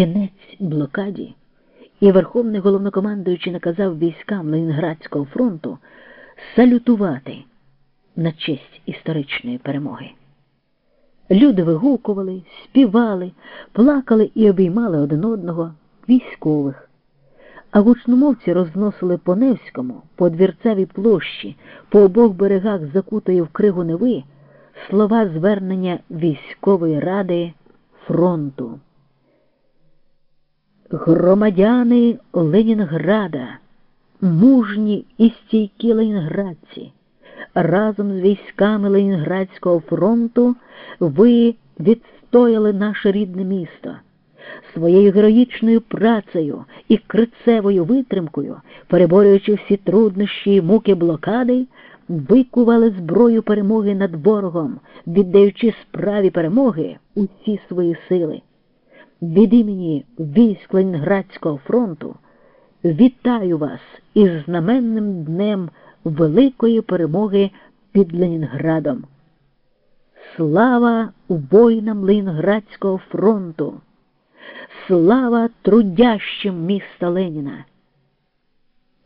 кінець блокаді, і Верховний головнокомандуючий наказав військам Ленінградського фронту салютувати на честь історичної перемоги. Люди вигукували, співали, плакали і обіймали один одного військових. А гучномовці розносили по Невському, по двірцевій площі, по обох берегах закутої в кригу Неви слова звернення військової ради фронту. Громадяни Ленінграда, мужні і стійкі ленінградці, разом з військами Ленінградського фронту ви відстояли наше рідне місто. Своєю героїчною працею і крицевою витримкою, переборюючи всі труднощі і муки блокади, викували зброю перемоги над ворогом, віддаючи справі перемоги усі свої сили. Від імені військ Ленінградського фронту вітаю вас із знаменним днем великої перемоги під Ленінградом. Слава воїнам Ленінградського фронту! Слава трудящим міста Леніна!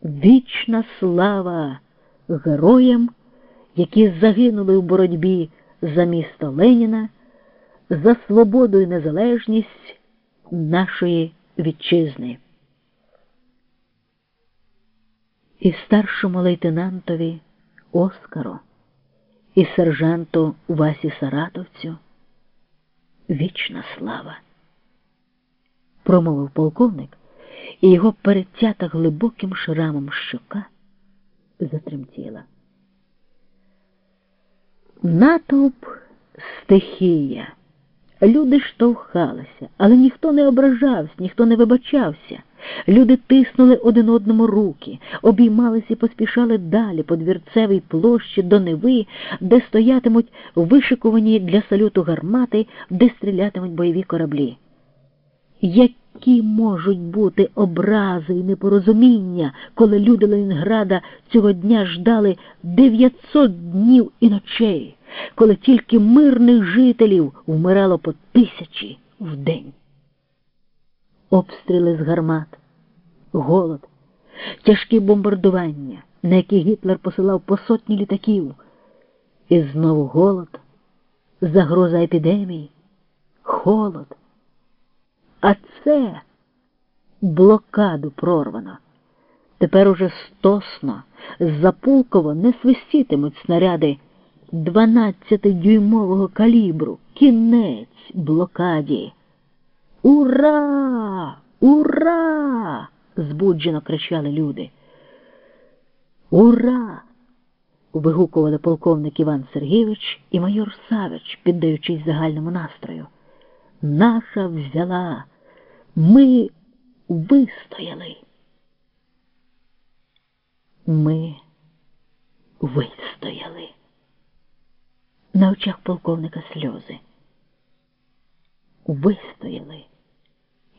Вічна слава героям, які загинули в боротьбі за місто Леніна, за свободу і незалежність нашої вітчизни. І старшому лейтенантові Оскару, і сержанту Васі Саратовцю вічна слава. Промовив полковник, і його перетята глибоким шрамом щока затремтіла. Натовп стихія. Люди штовхалися, але ніхто не ображався, ніхто не вибачався. Люди тиснули один одному руки, обіймались і поспішали далі по двірцевій площі до Неви, де стоятимуть вишикувані для салюту гармати, де стрілятимуть бойові кораблі. Які можуть бути образи і непорозуміння, коли люди Ленінграда цього дня ждали 900 днів і ночей, коли тільки мирних жителів вмирало по тисячі в день? Обстріли з гармат, голод, тяжкі бомбардування, на які Гітлер посилав по сотні літаків, і знову голод, загроза епідемії, холод. А це блокаду прорвано. Тепер уже стосно, запулково не свистітимуть снаряди 12-дюймового калібру. Кінець блокаді. Ура! Ура! збуджено кричали люди. Ура! вигукували полковник Іван Сергійович і майор Савич, піддаючись загальному настрою. Наша взяла. Ми вистояли. Ми вистояли. На очах полковника сльози. Вистояли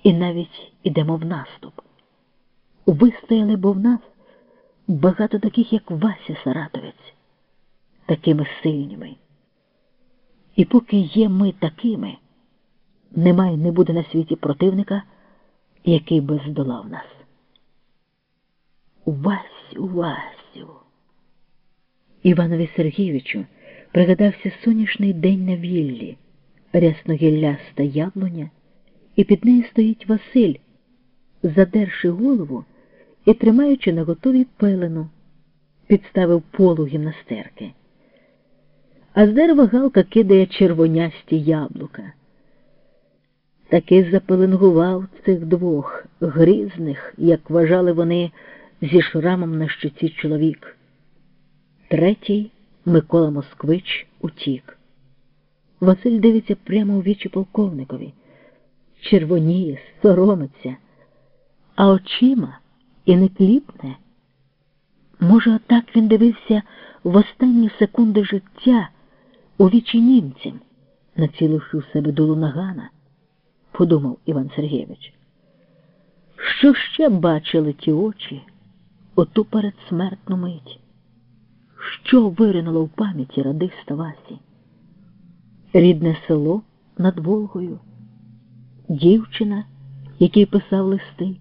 і навіть ідемо в наступ. Вистояли, бо в нас багато таких, як Вася Саратовець, такими сильними. І поки є ми такими, немає не буде на світі противника, який би здолав нас. Васю, Васю. Іванові Сергійовичу пригадався сонячний день на віллі, рясногілляста яблуня, і під нею стоїть Василь, задерши голову і тримаючи на готові пелену, підставив полу гімнастерки. А з дерева галка кидає червонясті яблука. Таки запеленгував цих двох грізних, як вважали вони, зі шрамом на щоці чоловік. Третій Микола Москвич утік. Василь дивиться прямо у вічі полковникові, червоніє, соромиться, а очима і не кліпне. Може, отак він дивився в останні секунди життя у вічі німцям, націливши в себе дулу нагана подумав Іван Сергійович. Що ще бачили ті очі оту передсмертну мить? Що виринуло в пам'яті радиста Васі? Рідне село над Волгою, дівчина який писав листи.